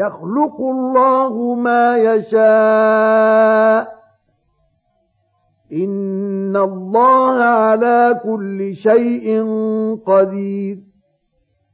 يخلق الله ما يشاء. إن الله على كل شيء قدير.